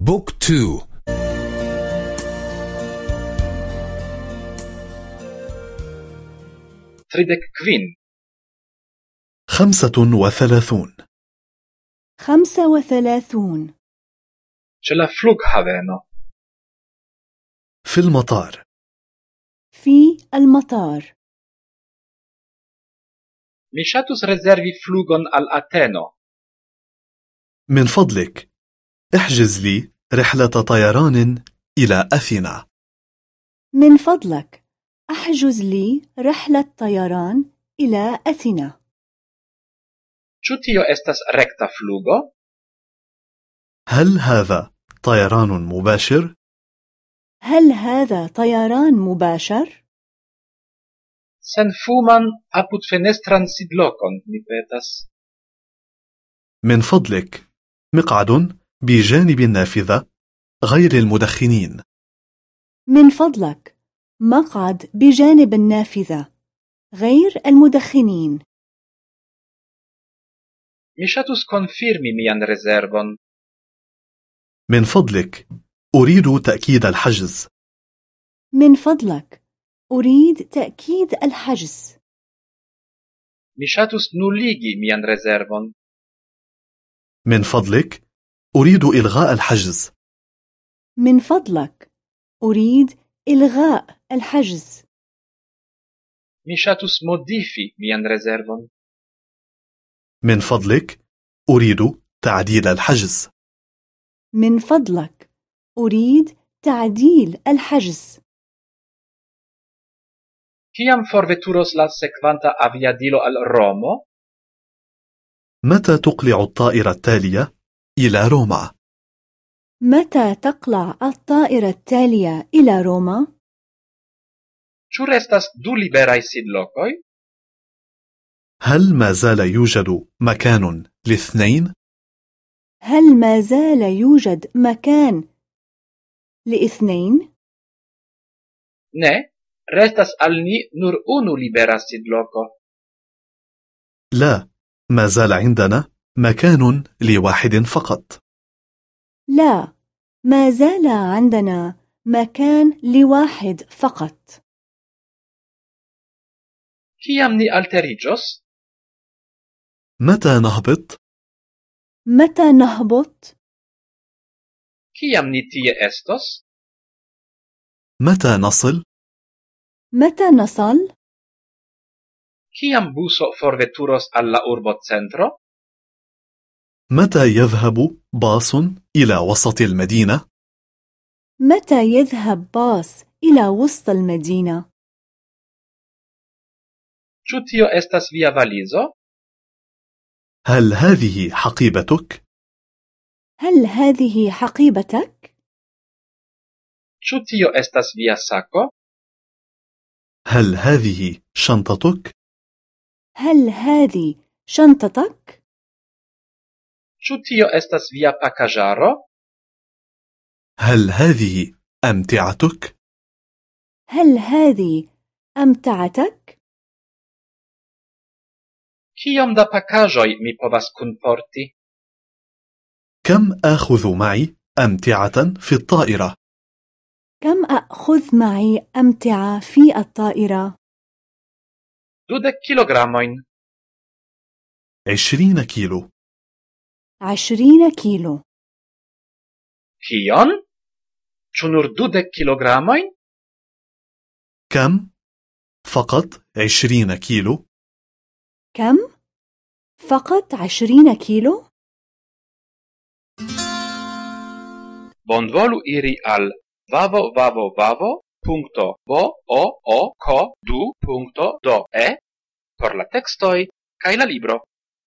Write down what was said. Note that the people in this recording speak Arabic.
Book two. Tridek kvin. خمسة وثلاثون. خمسة وثلاثون. Ĉe la flughaveno في المطار. في المطار. Rezervi flugon al Ateno. من فضلك. احجز لي رحلة طيران إلى أثينا من فضلك أحجز لي رحلة طيران إلى أثينا Ĉu tio estas rekta flugo? هل هذا طيران مباشر؟ هل هذا طيران مباشر؟ Senfuman apud fenestran sidlokon, mi petas. من فضلك مقعد بجانب النافذة غير المدخنين من فضلك مقعد بجانب النافذة غير المدخنين Mi ŝatus konfirmi mian rezervon. من فضلك أريد تأكيد الحجز من فضلك أريد تأكيد الحجز Mi ŝatus nuligi mian rezervon. من فضلك أريد إلغاء الحجز. من فضلك أريد إلغاء الحجز. Mi ŝatus modifi mian rezervon. من فضلك أريد تعديل الحجز. من فضلك أريد تعديل الحجز. Kiam forveturos la sekvanta aviadilo al Romo? متى تقلع الطائرة التالية؟ إلى روما؟ متى تقلع الطائرة التالية إلى روما؟ Ĉu restas du liberaj sidlokoj? هل ما زال يوجد مكان لاثنين؟ هل ما زال يوجد مكان لاثنين؟ Ne, restas al ni nur unu libera sidloko. لا ما زال عندنا مكان لواحد فقط لا ما زال عندنا مكان لواحد فقط Kiam ni alteriĝos? متى نهبط؟ متى نهبط؟ Kiam ni tie estos? متى نصل؟ متى نصل؟ Kiam buso forveturos al la urbocentro? متى يذهب باص إلى وسط المدينة؟ متى يذهب باص إلى وسط المدينة؟ Ĉu tio estas via valizo? هل هذه حقيبتك؟ هل هذه حقيبتك؟ Ĉu tio estas via sako? هل هذه شنطتك؟ هل هذه شنطتك؟ Ĉu tio estas via pakaĵaro? هل هذه أمتعتك؟ هل هذه أمتعتك؟ Kiom da pakaĵoj mi povas kunporti? كم آخذ معي أمتعة في الطائرة؟ كم أخذ معي أمتعة في الطائرة؟ Dudek kilogramojn. عشرين كيلو عشرين كيلو كيان؟ شنور دودك كيلو كم؟ فقط عشرين كيلو كم؟ فقط عشرين كيلو؟ بندولو إيري على vavo vavo vavo punto bo o o ko du punto do e per la textoi kai la libro